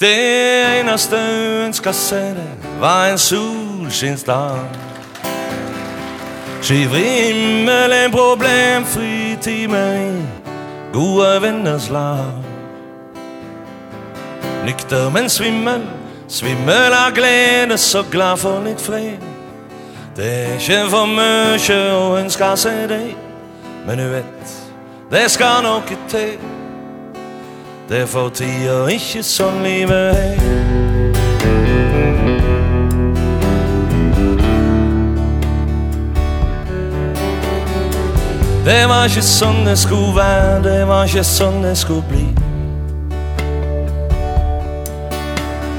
Det eneste hun ønska seg, det var en solskinnsdag. Skyvrig himmel, en problemfri time i gode venners lag. Nykter, men svimmel, svimmel av glede, så glad for litt fred. Det er ikke for mye å ønske seg det, men du vet, det skal noe til. Det er for tida ikke sånn livet er. Det var ikke sånn det skulle være, det var ikke sånn det skulle bli.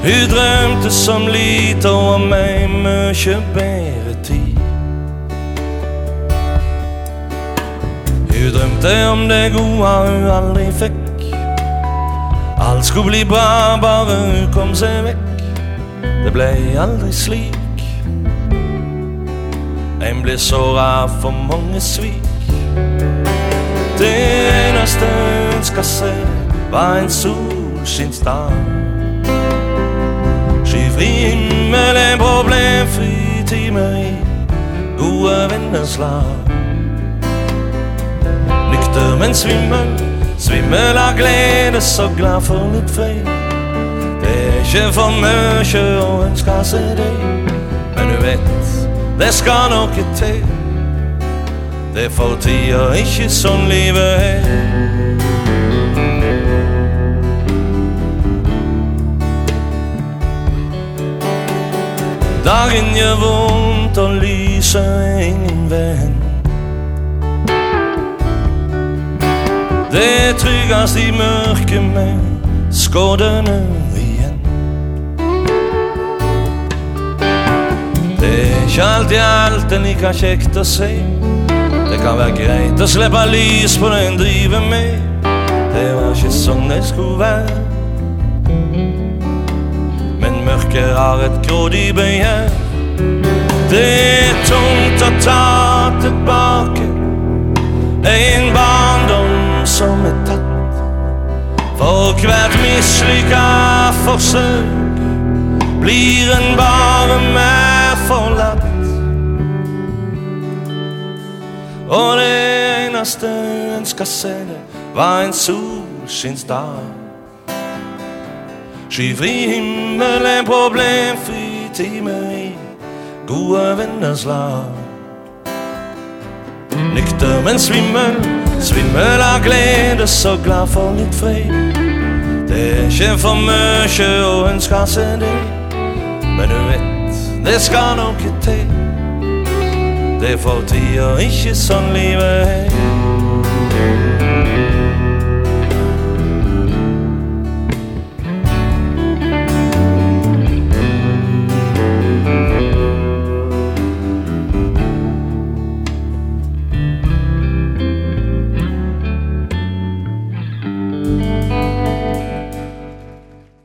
Hun drømte som lita om ei mye bedre tid. Hun drømte om det gode hun aldri fikk. Alt skulle bli bra, bare hun kom seg vekk. Det ble aldri slik. En blir såra for mange svik. Det eneste hun skal se, var en solskinnsdag. Skyfri himmel, en problemfri time i gode venners lag. Nykter, men svimmel, svimmel av glede, så glad for litt fred. Det er ikke for mye å ønske seg det, men du vet, det skal noe til. Det er for tida ikke sånn livet er. Dagen gjør vondt, og lyset er ingen venn. Det er tryggest i mørket med skoddene igjen. Det er ikke alltid alt en like kjekt å se. Det kan være greit å slippe lys på det en driver med. Det var ikke sånn det skulle være. Men mørket har et grådig begjær. Det er tungt å ta tilbake en For hvert mislykka forsøk blir en bare mer forlatt. Og det eneste en skal se var en solskinnsdag. Skyfri himmel, en problemfri time i gode venners lag. Nykter, men svimmel, svimmel av glede, så glad for litt fred. Det er ikke for mye å ønske seg det, men du vet, det skal noe til. Det er for tida ikke sånn livet er.